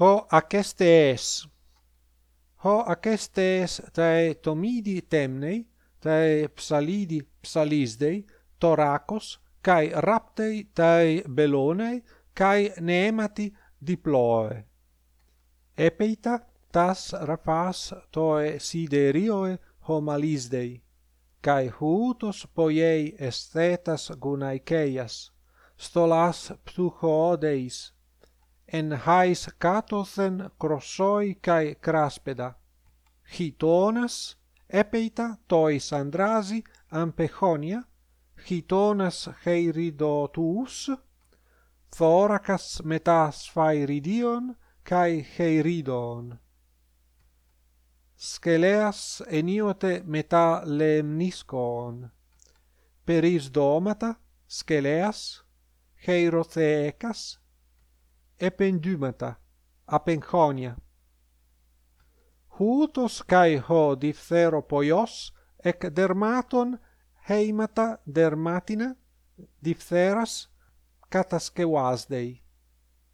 Ho acestes. Ho acestes tae tomidi temnei, tae psalidi psalisdei, toracos, cae raptei tae belonei, cae neemati diploe. Epeita tas rafas toe siderioe homalisdei, cae hutos poiei esthetas gunaikeias, stolas ptuchodeis, εν hais κάτωθεν κροσόι καί κράσπεδα. Χιτώνας έπειτα τοις ανδράζει αμπεχόνια, χιτώνας χειριδοτούς, θώρακας μετά σφαϊριδίων καί χειριδόν. Σκελέας ενίοτε μετά λεμνίσκον. Περίσδόματα σκελέας, χειροθέκας, ependumata apenchonia. Hutos kai ho diphero ec dermaton heimata dermatina diphtheras catasque wasdei